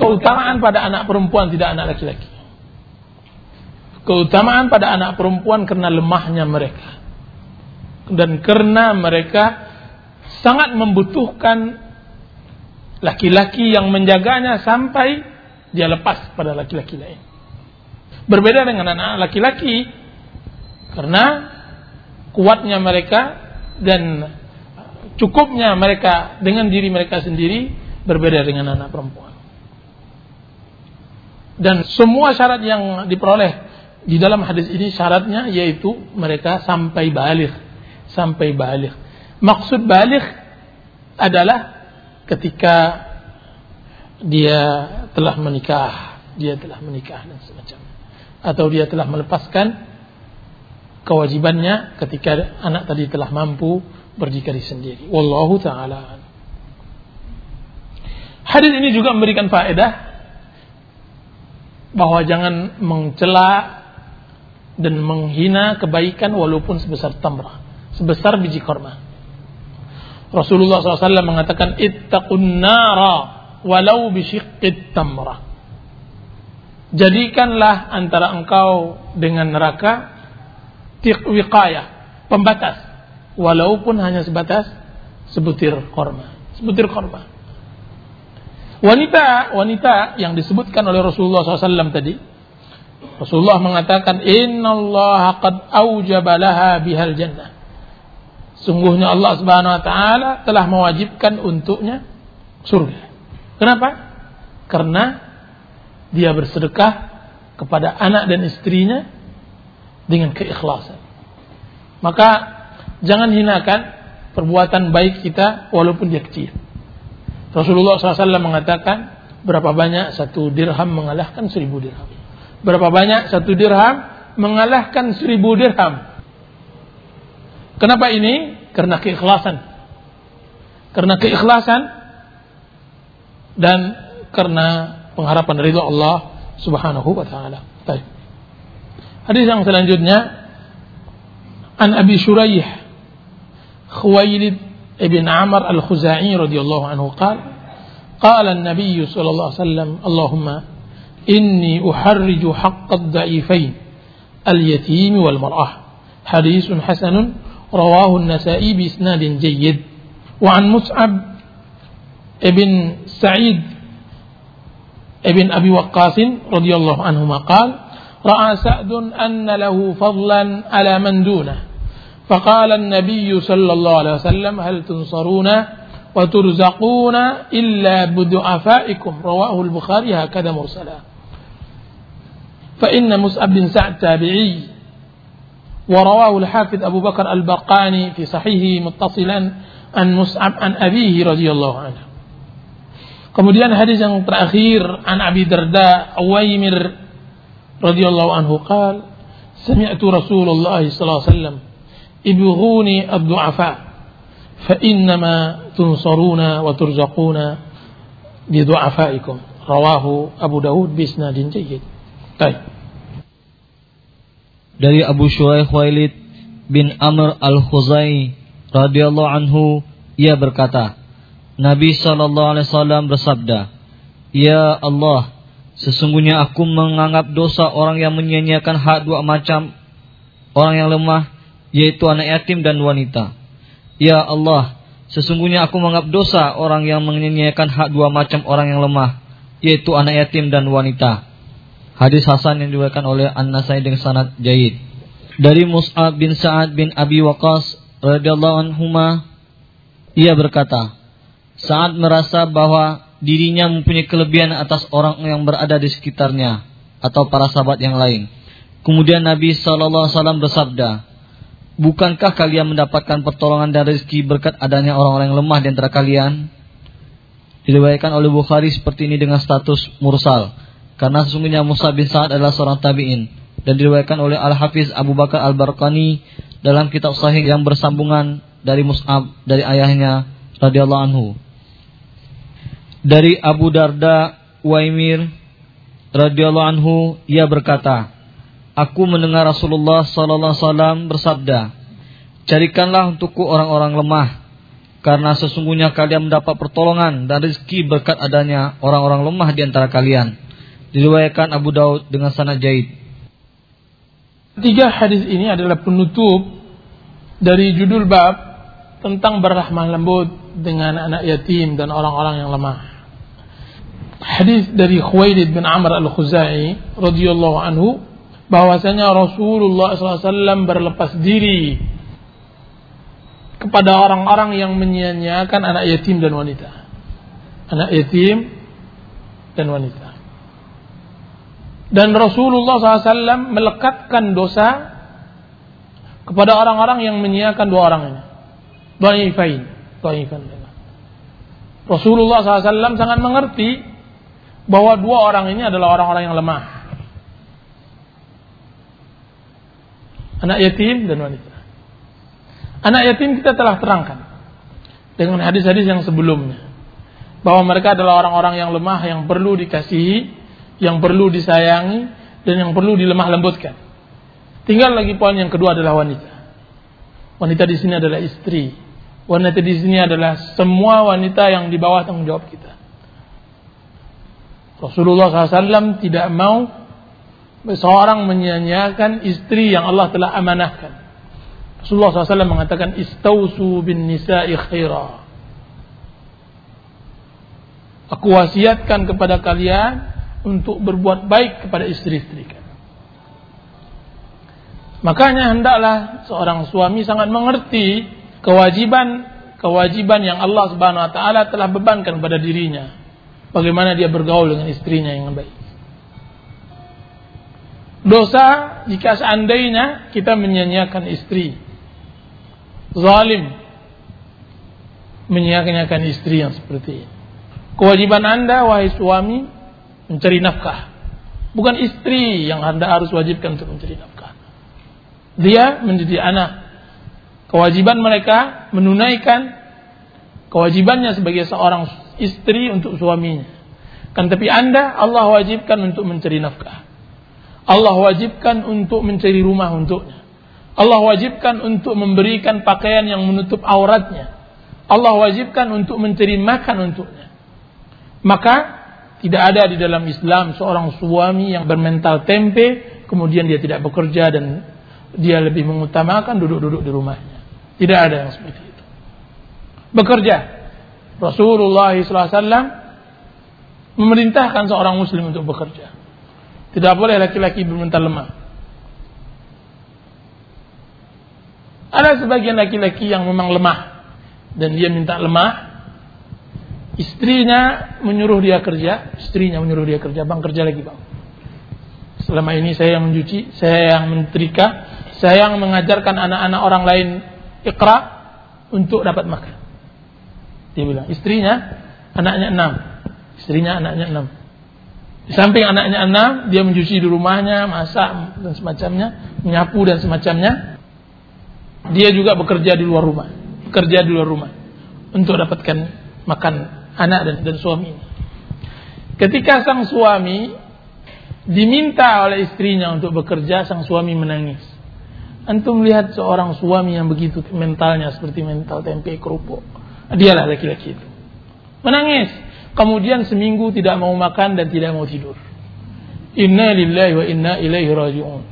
keutamaan pada anak perempuan tidak anak laki-laki. Keutamaan pada anak perempuan karena lemahnya mereka. Dan karena mereka sangat membutuhkan laki-laki yang menjaganya sampai dia lepas pada laki-laki lain. Berbeda dengan anak laki-laki karena kuatnya mereka dan cukupnya mereka dengan diri mereka sendiri berbeda dengan anak perempuan. Dan semua syarat yang diperoleh di dalam hadis ini syaratnya yaitu mereka sampai balik, sampai balik. Maksud balik adalah ketika dia telah menikah, dia telah menikah dan semacam. Atau dia telah melepaskan kewajibannya ketika anak tadi telah mampu berdikari sendiri. Wallahu taala. Hadis ini juga memberikan faedah bahwa jangan mencela dan menghina kebaikan walaupun sebesar tamrah, sebesar biji korma. Rasulullah SAW mengatakan ittaqun nara walau bisyiqqit tamrah. Jadikanlah antara engkau dengan neraka wiqayah, pembatas walaupun hanya sebatas sebutir korma, sebutir korma. Wanita wanita yang disebutkan oleh Rasulullah SAW tadi, Rasulullah mengatakan, Inna Allah qad awjaba laha bihal jannah. Sungguhnya Allah Subhanahu Wa Taala telah mewajibkan untuknya surga. Kenapa? Karena dia bersedekah kepada anak dan istrinya dengan keikhlasan. Maka jangan hinakan perbuatan baik kita walaupun dia kecil. Rasulullah SAW mengatakan berapa banyak satu dirham mengalahkan seribu dirham. Berapa banyak satu dirham mengalahkan seribu dirham. Kenapa ini? Karena keikhlasan. Karena keikhlasan dan karena pengharapan dari Allah Subhanahu wa taala. Baik. Hadis yang selanjutnya An Abi Shuraih Khuwailid ابن عمر الخزاعي رضي الله عنه قال قال النبي صلى الله عليه وسلم اللهم إني أحرج حق الضعيفين اليتيم والمرأة. حديث حسن رواه النسائي بإسناد جيد. وعن مصعب ابن سعيد ابن أبي وقاص رضي الله عنهما قال رأى سعد أن له فضلا على من دونه. فقال النبي صلى الله عليه وسلم هل تنصرون وترزقون إلا بدعفائكم؟ رواه البخاري هكذا مرسلا. فإن مسعب بن سعد تابعي ورواه الحافظ أبو بكر البرقاني في صحيحه متصلا عن مسعب عن أبيه رضي الله عنه. Kemudian hadis yang terakhir an Abi Darda Awaimir radhiyallahu anhu qal sami'tu Rasulullah sallallahu alaihi wasallam ibghuni ad-du'afa fa innama tunsaruna wa turzaquna bi du'afaikum rawahu Abu Dawud bi isnadin jayyid. Baik. Dari Abu Shuaih Walid bin Amr al-Khuzai radhiyallahu anhu ia berkata, Nabi sallallahu alaihi wasallam bersabda, "Ya Allah, sesungguhnya aku menganggap dosa orang yang menyia-nyiakan hak dua macam, orang yang lemah yaitu anak yatim dan wanita. Ya Allah, sesungguhnya aku menganggap dosa orang yang menyanyiakan hak dua macam orang yang lemah, yaitu anak yatim dan wanita. Hadis Hasan yang diriwayatkan oleh An-Nasai dengan sanad jayid. Dari Mus'ab bin Sa'ad bin Abi Waqas radhiyallahu anhu ia berkata, saat merasa bahwa dirinya mempunyai kelebihan atas orang yang berada di sekitarnya atau para sahabat yang lain. Kemudian Nabi SAW bersabda, Bukankah kalian mendapatkan pertolongan dan rezeki berkat adanya orang-orang yang lemah di antara kalian? Diriwayatkan oleh Bukhari seperti ini dengan status mursal. Karena sesungguhnya Musa bin Sa'ad adalah seorang tabi'in. Dan diriwayatkan oleh Al-Hafiz Abu Bakar Al-Barqani dalam kitab sahih yang bersambungan dari Mus'ab dari ayahnya radhiyallahu anhu. Dari Abu Darda Waimir radhiyallahu anhu ia berkata, Aku mendengar Rasulullah wasallam bersabda, "Carikanlah untukku orang-orang lemah, karena sesungguhnya kalian mendapat pertolongan dan rezeki berkat adanya orang-orang lemah di antara kalian. Diriwayatkan Abu Daud dengan sanad jaid. Tiga hadis ini adalah penutup dari judul bab tentang berrahmah lembut dengan anak yatim dan orang-orang yang lemah. Hadis dari Khuwailid bin Amr al-Khuzai radhiyallahu anhu bahwasanya Rasulullah SAW berlepas diri kepada orang-orang yang menyia-nyiakan anak yatim dan wanita. Anak yatim dan wanita. Dan Rasulullah SAW melekatkan dosa kepada orang-orang yang menyiakan dua orang ini. Dha'ifain. Dha'ifain. Rasulullah SAW sangat mengerti bahwa dua orang ini adalah orang-orang yang lemah. Anak yatim dan wanita. Anak yatim kita telah terangkan dengan hadis-hadis yang sebelumnya bahwa mereka adalah orang-orang yang lemah yang perlu dikasihi, yang perlu disayangi dan yang perlu dilemah lembutkan. Tinggal lagi poin yang kedua adalah wanita. Wanita di sini adalah istri. Wanita di sini adalah semua wanita yang di bawah tanggung jawab kita. Rasulullah SAW tidak mau seorang menyanyiakan istri yang Allah telah amanahkan. Rasulullah SAW mengatakan istausu bin nisa'i khaira. Aku wasiatkan kepada kalian untuk berbuat baik kepada istri-istri kalian. Makanya hendaklah seorang suami sangat mengerti kewajiban kewajiban yang Allah Subhanahu wa taala telah bebankan pada dirinya. Bagaimana dia bergaul dengan istrinya yang baik. Dosa jika seandainya kita menyanyiakan istri zalim menyanyiakan istri yang seperti ini. Kewajiban Anda wahai suami mencari nafkah. Bukan istri yang Anda harus wajibkan untuk mencari nafkah. Dia menjadi anak. Kewajiban mereka menunaikan kewajibannya sebagai seorang istri untuk suaminya. Kan tapi Anda Allah wajibkan untuk mencari nafkah. Allah wajibkan untuk mencari rumah untuknya. Allah wajibkan untuk memberikan pakaian yang menutup auratnya. Allah wajibkan untuk mencari makan untuknya. Maka tidak ada di dalam Islam seorang suami yang bermental tempe kemudian dia tidak bekerja dan dia lebih mengutamakan duduk-duduk di rumahnya. Tidak ada yang seperti itu. Bekerja. Rasulullah SAW memerintahkan seorang muslim untuk bekerja. Tidak boleh laki-laki bermental lemah. Ada sebagian laki-laki yang memang lemah dan dia minta lemah. Istrinya menyuruh dia kerja, istrinya menyuruh dia kerja, bang kerja lagi bang. Selama ini saya yang mencuci, saya yang mentrika, saya yang mengajarkan anak-anak orang lain ikra untuk dapat makan. Dia bilang, istrinya anaknya enam, istrinya anaknya enam. Di samping anaknya enam, dia mencuci di rumahnya, masak dan semacamnya, menyapu dan semacamnya dia juga bekerja di luar rumah, bekerja di luar rumah untuk dapatkan makan anak dan, dan suami. Ketika sang suami diminta oleh istrinya untuk bekerja, sang suami menangis. Antum melihat seorang suami yang begitu mentalnya seperti mental tempe kerupuk. Dialah laki-laki itu. Menangis. Kemudian seminggu tidak mau makan dan tidak mau tidur. Inna lillahi wa inna ilaihi raji'un.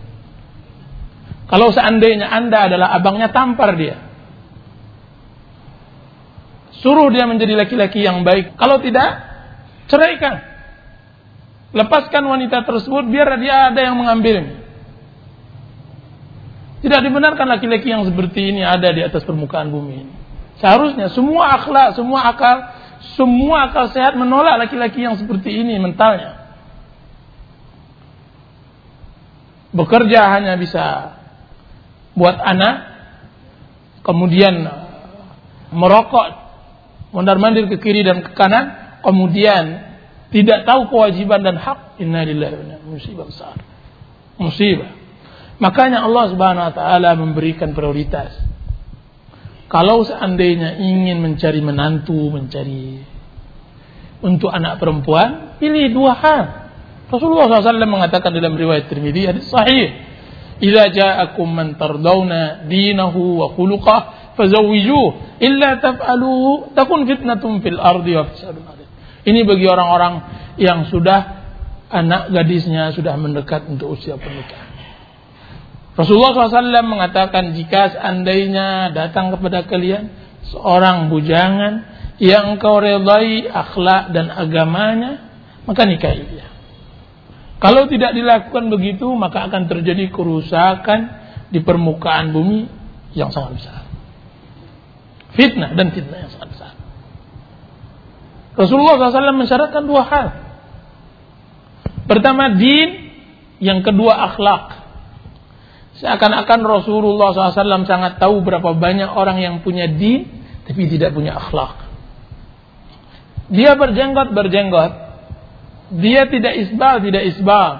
Kalau seandainya Anda adalah abangnya, tampar dia. Suruh dia menjadi laki-laki yang baik. Kalau tidak, ceraikan. Lepaskan wanita tersebut biar dia ada yang mengambilnya. Tidak dibenarkan laki-laki yang seperti ini ada di atas permukaan bumi ini. Seharusnya semua akhlak, semua akal, semua akal sehat menolak laki-laki yang seperti ini mentalnya. Bekerja hanya bisa buat anak, kemudian merokok, mondar-mandir ke kiri dan ke kanan, kemudian tidak tahu kewajiban dan hak, innalillahi musibah besar. Musibah. Makanya Allah Subhanahu wa taala memberikan prioritas. Kalau seandainya ingin mencari menantu, mencari untuk anak perempuan, pilih dua hal. Rasulullah SAW mengatakan dalam riwayat Tirmidzi hadis sahih Idza ja'akum man tardawna dinahu wa khuluqah fazawwijuh illa taf'aluhu takun fitnatun fil ardi wa fasadun Ini bagi orang-orang yang sudah anak gadisnya sudah mendekat untuk usia pernikahan. Rasulullah SAW mengatakan jika seandainya datang kepada kalian seorang bujangan yang engkau redai akhlak dan agamanya, maka nikahi dia. Kalau tidak dilakukan begitu, maka akan terjadi kerusakan di permukaan bumi yang sangat besar. Fitnah dan fitnah yang sangat besar. Rasulullah SAW mensyaratkan dua hal. Pertama din, yang kedua akhlak. Seakan-akan Rasulullah SAW sangat tahu berapa banyak orang yang punya din, tapi tidak punya akhlak. Dia berjenggot, berjenggot. Dia tidak isbal, tidak isbal.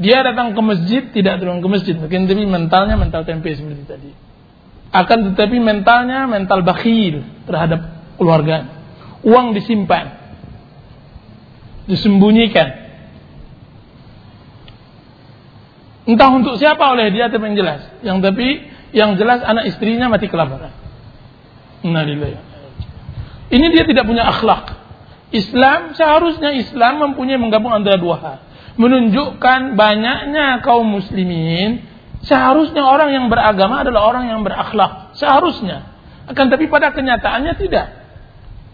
Dia datang ke masjid, tidak turun ke masjid. Mungkin tapi mentalnya mental tempe seperti tadi. Akan tetapi mentalnya mental bakhil terhadap keluarga. Uang disimpan. Disembunyikan Entah untuk siapa oleh dia tapi yang jelas. Yang tapi yang jelas anak istrinya mati kelaparan. Ini dia tidak punya akhlak. Islam seharusnya Islam mempunyai menggabung antara dua hal. Menunjukkan banyaknya kaum muslimin seharusnya orang yang beragama adalah orang yang berakhlak. Seharusnya. Akan tapi pada kenyataannya tidak.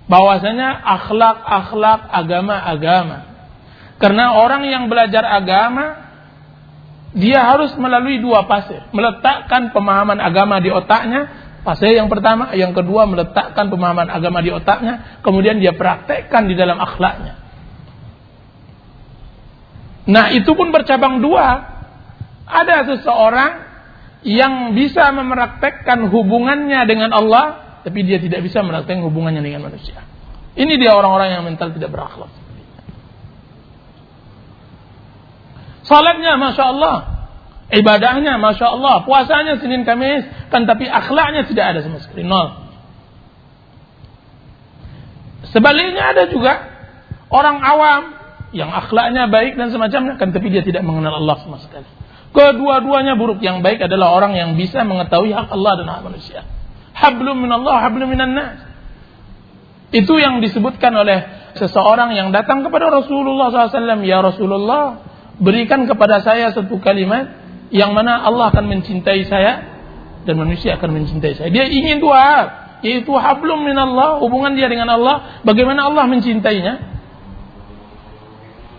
Bahwasanya akhlak, akhlak, agama, agama. Karena orang yang belajar agama dia harus melalui dua fase. Meletakkan pemahaman agama di otaknya. Fase yang pertama. Yang kedua meletakkan pemahaman agama di otaknya. Kemudian dia praktekkan di dalam akhlaknya. Nah itu pun bercabang dua. Ada seseorang yang bisa mempraktekkan hubungannya dengan Allah. Tapi dia tidak bisa mempraktekkan hubungannya dengan manusia. Ini dia orang-orang yang mental tidak berakhlak. Salatnya Masya Allah. Ibadahnya Masya Allah. Puasanya Senin Kamis. Kan tapi akhlaknya tidak ada sama sekali. Nol. Sebaliknya ada juga orang awam yang akhlaknya baik dan semacamnya kan tapi dia tidak mengenal Allah sama sekali. Kedua-duanya buruk. Yang baik adalah orang yang bisa mengetahui hak Allah dan hak manusia. Hablum min Allah, hablum minan nas. Itu yang disebutkan oleh seseorang yang datang kepada Rasulullah SAW. Ya Rasulullah, berikan kepada saya satu kalimat yang mana Allah akan mencintai saya dan manusia akan mencintai saya. Dia ingin dua yaitu hablum minallah, hubungan dia dengan Allah, bagaimana Allah mencintainya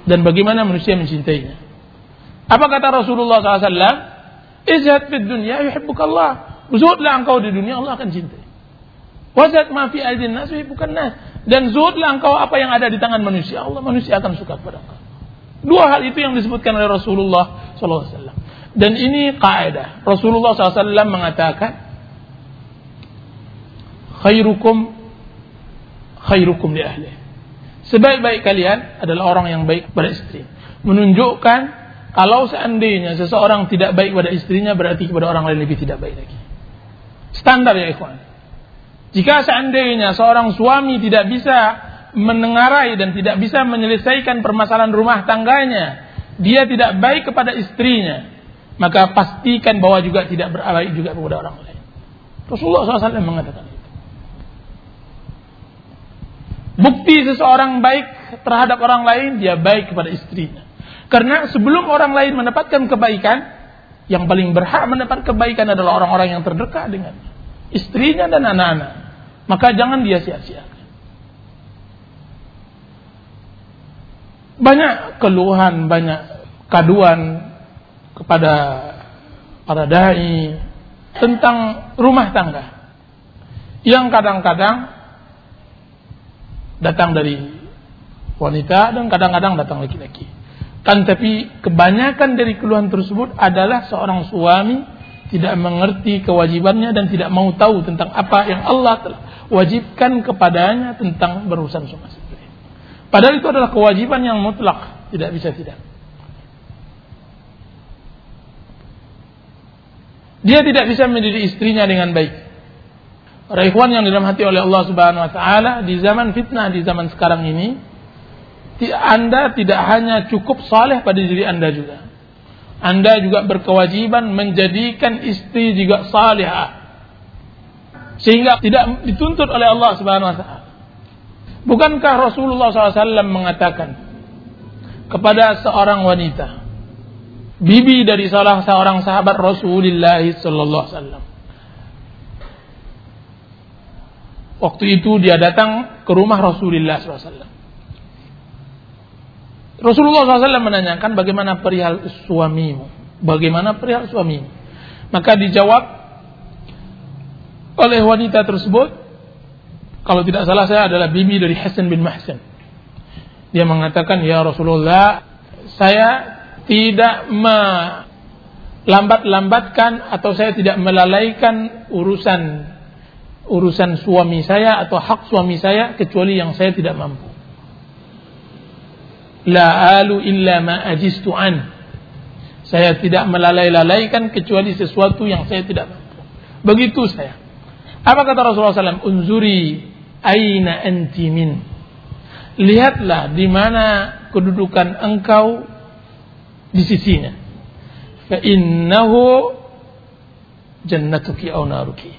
dan bagaimana manusia mencintainya. Apa kata Rasulullah SAW? Izhad fid dunya yuhibbukallah. Zuhudlah engkau di dunia Allah akan cintai. Wazat ma fi aidin nas yuhibbukan nas. Dan zuhudlah engkau apa yang ada di tangan manusia. Allah manusia akan suka kepada engkau. Dua hal itu yang disebutkan oleh Rasulullah SAW. Dan ini kaidah. Rasulullah SAW mengatakan, khairukum khairukum li ahli. Sebaik-baik kalian adalah orang yang baik pada istri. Menunjukkan kalau seandainya seseorang tidak baik pada istrinya berarti kepada orang lain lebih tidak baik lagi. Standar ya ikhwan. Jika seandainya seorang suami tidak bisa menengarai dan tidak bisa menyelesaikan permasalahan rumah tangganya, dia tidak baik kepada istrinya, maka pastikan bahwa juga tidak berbaik juga kepada orang lain. Rasulullah SAW mengatakan itu. Bukti seseorang baik terhadap orang lain, dia baik kepada istrinya. Karena sebelum orang lain mendapatkan kebaikan, yang paling berhak mendapat kebaikan adalah orang-orang yang terdekat dengan istrinya dan anak-anak. Maka jangan dia sia-siakan. Banyak keluhan, banyak kaduan kepada para dai tentang rumah tangga yang kadang-kadang datang dari wanita dan kadang-kadang datang laki-laki. Kan tapi kebanyakan dari keluhan tersebut adalah seorang suami tidak mengerti kewajibannya dan tidak mau tahu tentang apa yang Allah wajibkan kepadanya tentang berurusan suami Padahal itu adalah kewajiban yang mutlak, tidak bisa tidak. Dia tidak bisa mendidik istrinya dengan baik. Para ikhwan yang hati oleh Allah Subhanahu wa taala di zaman fitnah di zaman sekarang ini Anda tidak hanya cukup saleh pada diri Anda juga. Anda juga berkewajiban menjadikan istri juga salihah. Sehingga tidak dituntut oleh Allah Subhanahu wa taala. Bukankah Rasulullah SAW mengatakan kepada seorang wanita, bibi dari salah seorang sahabat Rasulullah wasallam. Waktu itu dia datang ke rumah Rasulullah SAW. Rasulullah SAW menanyakan bagaimana perihal suamimu. Bagaimana perihal suamimu. Maka dijawab oleh wanita tersebut. Kalau tidak salah saya adalah bibi dari Hasan bin Mahsan. Dia mengatakan, Ya Rasulullah, saya tidak melambat-lambatkan atau saya tidak melalaikan urusan urusan suami saya atau hak suami saya kecuali yang saya tidak mampu. La alu illa ma ajistu an. Saya tidak melalai-lalaikan kecuali sesuatu yang saya tidak mampu. Begitu saya. Apa kata Rasulullah SAW? Unzuri aina anti min. Lihatlah di mana kedudukan engkau di sisinya. Fa innahu jannatuki au naruki.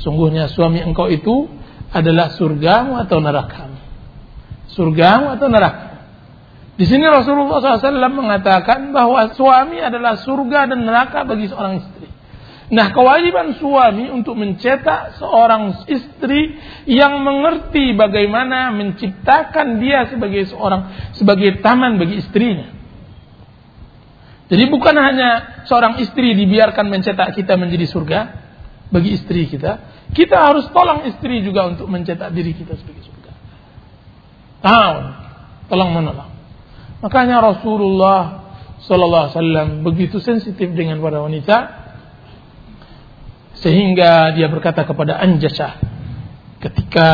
Sungguhnya suami engkau itu adalah surgamu atau nerakamu. Surgamu atau neraka. Di sini Rasulullah SAW mengatakan bahwa suami adalah surga dan neraka bagi seorang istri. Nah, kewajiban suami untuk mencetak seorang istri yang mengerti bagaimana menciptakan dia sebagai seorang sebagai taman bagi istrinya. Jadi bukan hanya seorang istri dibiarkan mencetak kita menjadi surga bagi istri kita, kita harus tolong istri juga untuk mencetak diri kita sebagai surga. Tahu, tolong menolong. Makanya Rasulullah Sallallahu Alaihi Wasallam begitu sensitif dengan para wanita sehingga dia berkata kepada Anjasah ketika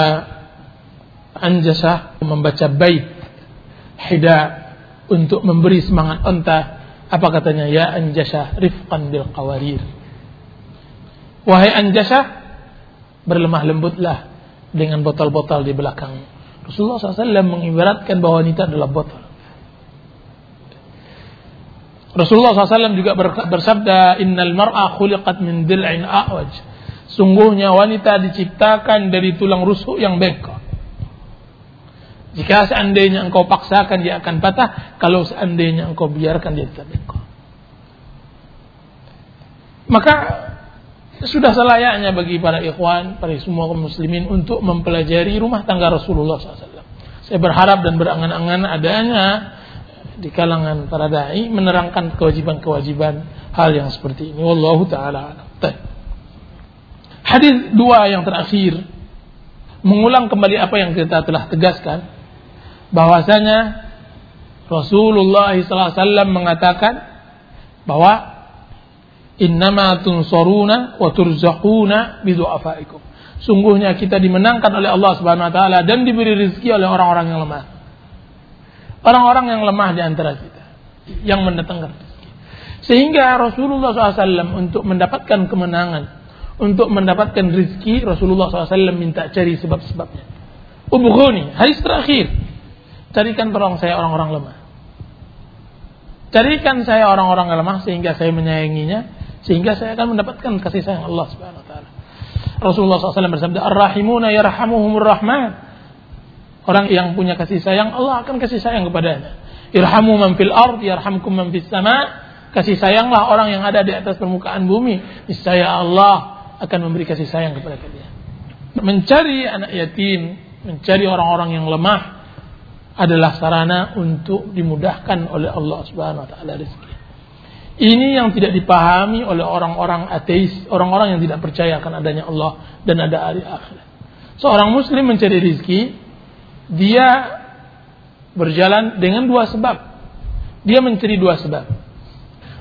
Anjasah membaca bait hida untuk memberi semangat onta apa katanya? Ya anjasah rifqan bil qawarir. Wahai anjasah, berlemah lembutlah dengan botol-botol di belakang. Rasulullah SAW mengibaratkan bahwa wanita adalah botol. Rasulullah SAW juga bersabda, Innal mar'a khuliqat min dil'in a'waj. Sungguhnya wanita diciptakan dari tulang rusuk yang bengkok. Jika seandainya engkau paksakan dia akan patah, kalau seandainya engkau biarkan dia tetap bengkok. Maka sudah selayaknya bagi para ikhwan, para semua kaum muslimin untuk mempelajari rumah tangga Rasulullah SAW. Saya berharap dan berangan-angan adanya di kalangan para dai menerangkan kewajiban-kewajiban hal yang seperti ini. Wallahu taala Hadis dua yang terakhir mengulang kembali apa yang kita telah tegaskan bahwasanya Rasulullah SAW mengatakan bahwa innama tunsoruna wa turzaquna bidu'afaikum. Sungguhnya kita dimenangkan oleh Allah Subhanahu wa taala dan diberi rezeki oleh orang-orang yang lemah. Orang-orang yang lemah di antara kita yang mendatangkan. Sehingga Rasulullah SAW untuk mendapatkan kemenangan, untuk mendapatkan rezeki, Rasulullah SAW minta cari sebab-sebabnya. Ubughuni, hadis terakhir Carikan tolong saya orang-orang lemah. Carikan saya orang-orang lemah sehingga saya menyayanginya, sehingga saya akan mendapatkan kasih sayang Allah Subhanahu wa taala. Rasulullah SAW bersabda, "Ar-rahimuna yarhamuhumur rahman." Orang yang punya kasih sayang, Allah akan kasih sayang kepadanya. Irhamu man fil ard, yarhamkum sama. Kasih sayanglah orang yang ada di atas permukaan bumi, niscaya Allah akan memberi kasih sayang kepada kalian. Mencari anak yatim, mencari orang-orang yang lemah, adalah sarana untuk dimudahkan oleh Allah Subhanahu wa taala rezeki. Ini yang tidak dipahami oleh orang-orang ateis, orang-orang yang tidak percaya akan adanya Allah dan ada hari akhirat. Seorang muslim mencari rezeki, dia berjalan dengan dua sebab. Dia mencari dua sebab.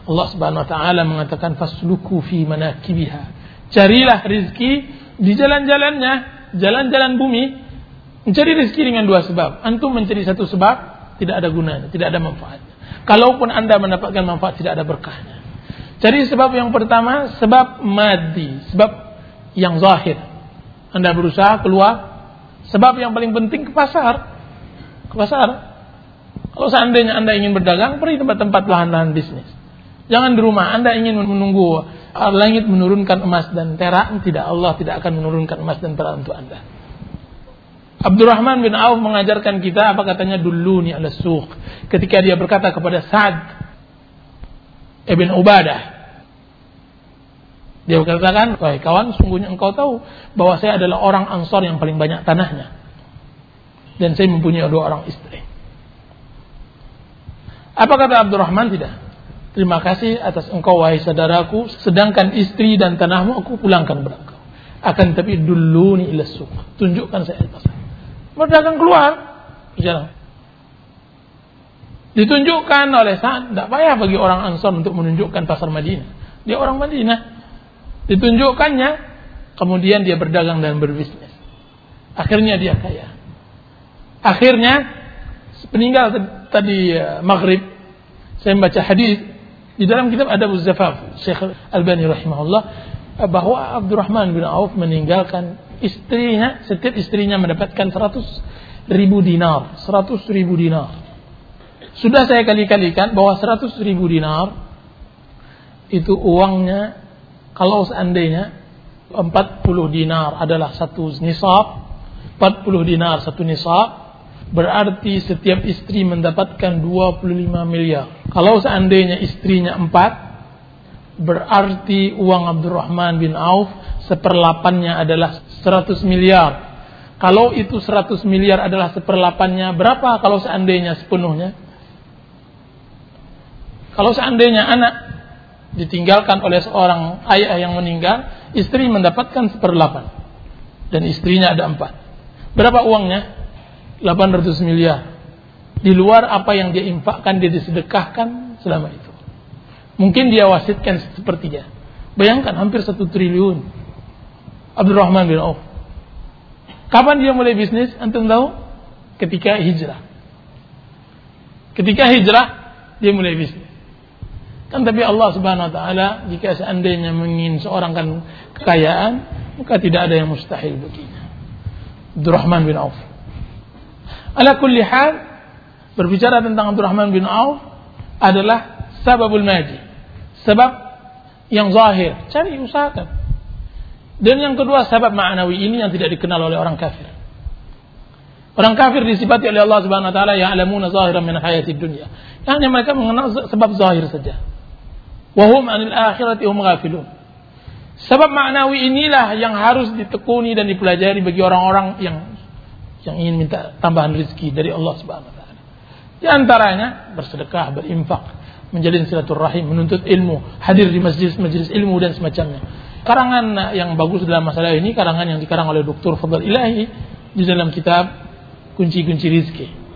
Allah Subhanahu wa taala mengatakan fasluku fi manakibiha. Carilah rezeki di jalan-jalannya, jalan-jalan bumi Mencari rezeki dengan dua sebab. Antum mencari satu sebab, tidak ada gunanya, tidak ada manfaatnya. Kalaupun anda mendapatkan manfaat, tidak ada berkahnya. Cari sebab yang pertama, sebab madi, sebab yang zahir. Anda berusaha keluar, sebab yang paling penting ke pasar. Ke pasar. Kalau seandainya anda ingin berdagang, pergi tempat-tempat lahan-lahan bisnis. Jangan di rumah Anda ingin menunggu langit menurunkan emas dan perak, tidak Allah tidak akan menurunkan emas dan perak untuk Anda. Abdurrahman bin Auf mengajarkan kita apa katanya dulu nih ala suq ketika dia berkata kepada Sa'ad ibn Ubadah dia berkatakan, wahai kawan, sungguhnya engkau tahu bahwa saya adalah orang ansor yang paling banyak tanahnya. Dan saya mempunyai dua orang istri. Apa kata Abdurrahman? Tidak. Terima kasih atas engkau wahai saudaraku. Sedangkan istri dan tanahmu aku pulangkan kepada engkau. Akan tapi dulu ni ilasuk. Tunjukkan saya di pasar. Berdagang keluar. Berjalan. Ditunjukkan oleh saat. Tidak payah bagi orang Ansor untuk menunjukkan pasar Madinah. Dia orang Madinah ditunjukkannya, kemudian dia berdagang dan berbisnis. Akhirnya dia kaya. Akhirnya peninggal tadi uh, maghrib, saya membaca hadis di dalam kitab Adab Zafaf, Syekh Albani rahimahullah, uh, bahwa Abdurrahman bin Auf meninggalkan istrinya, setiap istrinya mendapatkan 100 ribu dinar, 100 ribu dinar. Sudah saya kali-kalikan bahwa 100 ribu dinar itu uangnya kalau seandainya 40 dinar adalah satu nisab, 40 dinar satu nisab, berarti setiap istri mendapatkan 25 miliar. Kalau seandainya istrinya 4, berarti uang Abdurrahman bin Auf seperlapannya adalah 100 miliar. Kalau itu 100 miliar adalah seperlapannya, berapa kalau seandainya sepenuhnya? Kalau seandainya anak ditinggalkan oleh seorang ayah yang meninggal, istri mendapatkan seperlapan. Dan istrinya ada empat. Berapa uangnya? 800 miliar. Di luar apa yang dia infakkan, dia disedekahkan selama itu. Mungkin dia wasitkan sepertiga. Bayangkan hampir satu triliun. Abdurrahman bin Auf. Kapan dia mulai bisnis? Antum tahu? Ketika hijrah. Ketika hijrah, dia mulai bisnis. Kan tapi Allah Subhanahu wa taala jika seandainya mengingin seorang kan kekayaan, maka tidak ada yang mustahil baginya. Abdurrahman bin Auf. Ala kulli hal berbicara tentang Abdurrahman bin Auf adalah sababul maji. Sebab yang zahir, cari usahakan. Dan yang kedua sebab ma'nawi ini yang tidak dikenal oleh orang kafir. Orang kafir disifati oleh Allah Subhanahu wa taala yang alamuna zahiran min hayati dunya. Hanya mereka mengenal sebab zahir saja. Wahum anil akhirati hum ghafilun. Sebab maknawi inilah yang harus ditekuni dan dipelajari bagi orang-orang yang yang ingin minta tambahan rezeki dari Allah Subhanahu wa taala. Di antaranya bersedekah, berinfak, menjalin silaturahim, menuntut ilmu, hadir di majelis-majelis ilmu dan semacamnya. Karangan yang bagus dalam masalah ini karangan yang dikarang oleh Dr. Fadl Ilahi di dalam kitab Kunci-kunci Rizki.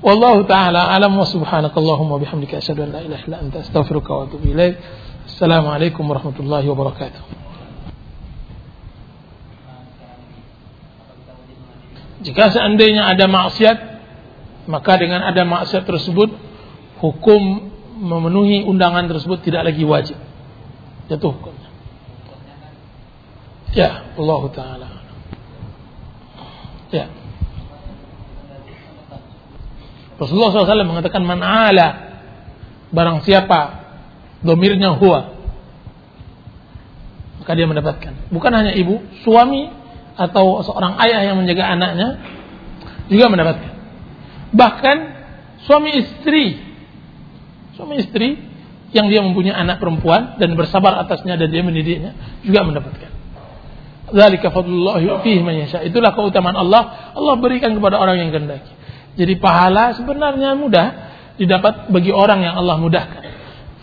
Wallahu taala alam wa subhanakallahumma bihamdika asyhadu an la ilaha illa anta astaghfiruka wa atubu ilaik. Assalamualaikum warahmatullahi wabarakatuh. Jika seandainya ada maksiat, maka dengan ada maksiat tersebut, hukum memenuhi undangan tersebut tidak lagi wajib. Jatuh hukumnya. Ya, Allah Ta'ala. Ya. Rasulullah SAW mengatakan man ala barang siapa domirnya huwa maka dia mendapatkan bukan hanya ibu suami atau seorang ayah yang menjaga anaknya juga mendapatkan bahkan suami istri suami istri yang dia mempunyai anak perempuan dan bersabar atasnya dan dia mendidiknya juga mendapatkan Zalika fadlullah man yasha. Itulah keutamaan Allah. Allah berikan kepada orang yang kehendaki. Jadi pahala sebenarnya mudah didapat bagi orang yang Allah mudahkan.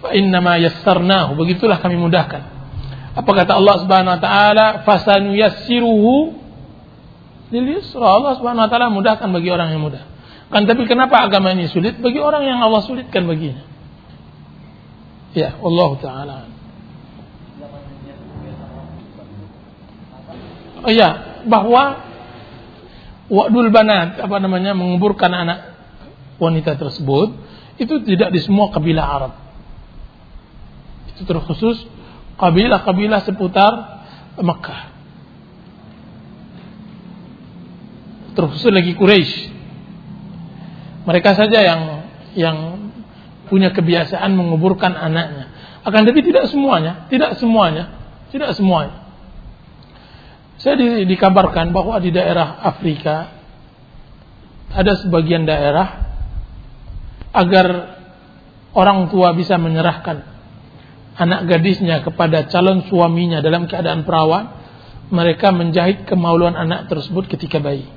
Fa innama yassarnahu, begitulah kami mudahkan. Apa kata Allah Subhanahu wa taala? Fasanu yassiruhu lil yusra. Allah Subhanahu wa taala mudahkan bagi orang yang mudah. Kan tapi kenapa agama ini sulit bagi orang yang Allah sulitkan baginya? Ya, Allah taala. Oh ya, bahwa wadul banat apa namanya menguburkan anak wanita tersebut itu tidak di semua kabilah Arab. Itu terkhusus kabilah-kabilah seputar Mekah. Terkhusus lagi Quraisy. Mereka saja yang yang punya kebiasaan menguburkan anaknya. Akan tapi tidak semuanya, tidak semuanya, tidak semuanya. Saya di, dikabarkan bahwa di daerah Afrika ada sebagian daerah agar orang tua bisa menyerahkan anak gadisnya kepada calon suaminya dalam keadaan perawan, mereka menjahit kemaluan anak tersebut ketika bayi.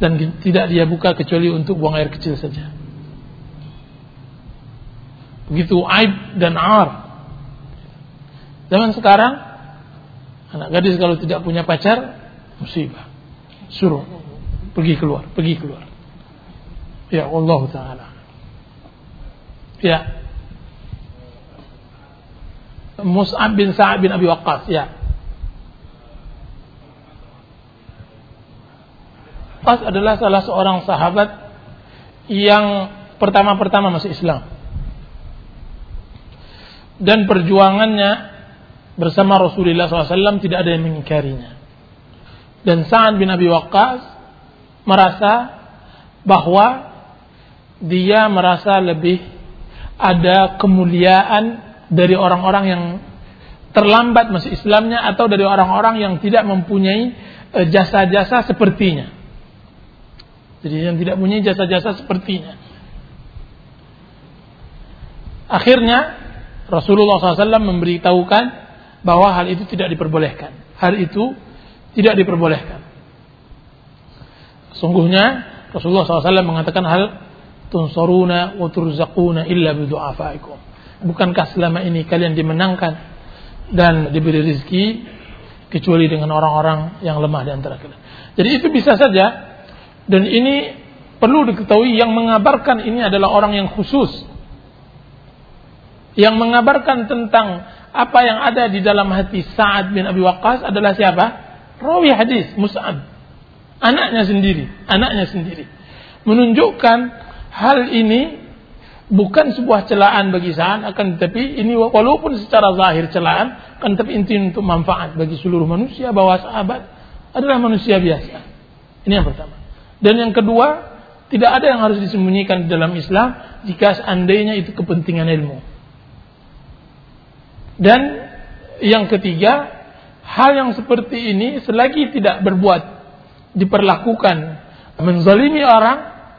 Dan tidak dia buka kecuali untuk buang air kecil saja. Begitu aib dan ar. Zaman sekarang, anak gadis kalau tidak punya pacar, musibah. Suruh pergi keluar, pergi keluar. Ya Allah Ta'ala. Ya. Mus'ab bin Sa'ad bin Abi Waqqas, ya. Waqqas adalah salah seorang sahabat yang pertama-pertama masuk Islam. Dan perjuangannya bersama Rasulullah SAW tidak ada yang mengingkarinya. Dan Sa'ad bin Abi Waqqas merasa bahwa dia merasa lebih ada kemuliaan dari orang-orang yang terlambat masuk Islamnya atau dari orang-orang yang tidak mempunyai eh, jasa-jasa sepertinya. Jadi yang tidak punya jasa-jasa sepertinya. Akhirnya Rasulullah SAW memberitahukan bahwa hal itu tidak diperbolehkan. Hal itu tidak diperbolehkan. Sungguhnya Rasulullah SAW mengatakan hal tunsoruna wa turzaquna illa bidu'afaikum. Bukankah selama ini kalian dimenangkan dan diberi rezeki kecuali dengan orang-orang yang lemah di antara kalian. Jadi itu bisa saja dan ini perlu diketahui yang mengabarkan ini adalah orang yang khusus. Yang mengabarkan tentang apa yang ada di dalam hati Sa'ad bin Abi Waqqas adalah siapa? Rawi hadis Mus'ab. Anaknya sendiri, anaknya sendiri. Menunjukkan hal ini bukan sebuah celaan bagi Sa'ad akan tetapi ini walaupun secara zahir celaan akan tetapi inti untuk manfaat bagi seluruh manusia bahwa sahabat adalah manusia biasa. Ini yang pertama. Dan yang kedua, tidak ada yang harus disembunyikan di dalam Islam jika seandainya itu kepentingan ilmu. Dan yang ketiga, hal yang seperti ini selagi tidak berbuat diperlakukan menzalimi orang,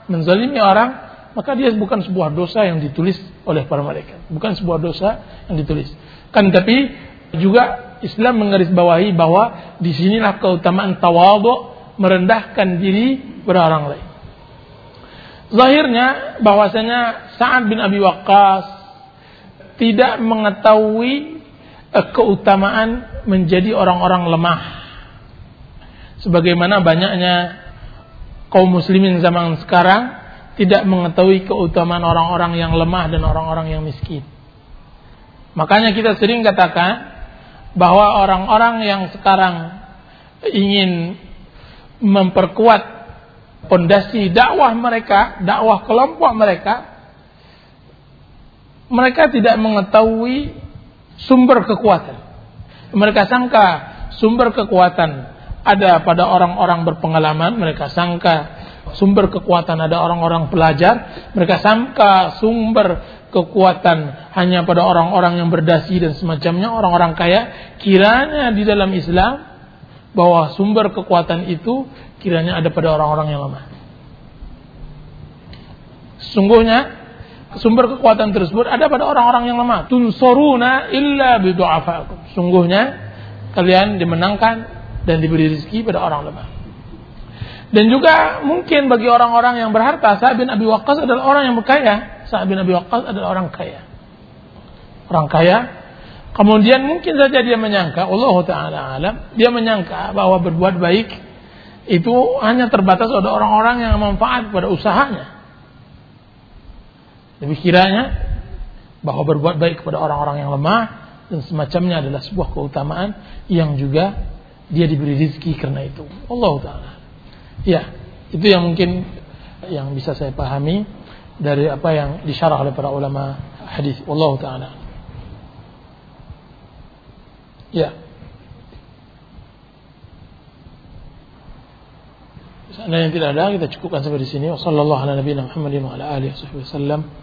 menzalimi orang, maka dia bukan sebuah dosa yang ditulis oleh para malaikat, bukan sebuah dosa yang ditulis. Kan tapi juga Islam menggarisbawahi bahwa di sinilah keutamaan tawadhu merendahkan diri kepada orang lain. Zahirnya bahwasanya Sa'ad bin Abi Waqqas tidak mengetahui eh, keutamaan menjadi orang-orang lemah. Sebagaimana banyaknya kaum muslimin zaman sekarang tidak mengetahui keutamaan orang-orang yang lemah dan orang-orang yang miskin. Makanya kita sering katakan bahwa orang-orang yang sekarang ingin memperkuat pondasi dakwah mereka, dakwah kelompok mereka, mereka tidak mengetahui sumber kekuatan. Mereka sangka sumber kekuatan ada pada orang-orang berpengalaman, mereka sangka sumber kekuatan ada orang-orang pelajar, mereka sangka sumber kekuatan hanya pada orang-orang yang berdasi dan semacamnya, orang-orang kaya. Kiranya di dalam Islam bahwa sumber kekuatan itu kiranya ada pada orang-orang yang lemah. Sungguhnya sumber kekuatan tersebut ada pada orang-orang yang lemah. Tunsoruna illa bidu'afaikum. Sungguhnya kalian dimenangkan dan diberi rezeki pada orang lemah. Dan juga mungkin bagi orang-orang yang berharta, Sa'ad bin Abi Waqqas adalah orang yang berkaya. Sa'ad bin Abi Waqqas adalah orang kaya. Orang kaya Kemudian mungkin saja dia menyangka, Allah Ta'ala alam, dia menyangka bahwa berbuat baik itu hanya terbatas pada orang-orang yang manfaat pada usahanya. Lebih kiranya bahwa berbuat baik kepada orang-orang yang lemah dan semacamnya adalah sebuah keutamaan yang juga dia diberi rezeki karena itu. Allah Ta'ala. Ya, itu yang mungkin yang bisa saya pahami dari apa yang disyarah oleh para ulama hadis. Allah Ta'ala. Ya. Seandainya tidak ada, kita cukupkan sampai di sini. Wassalamualaikum warahmatullahi wabarakatuh.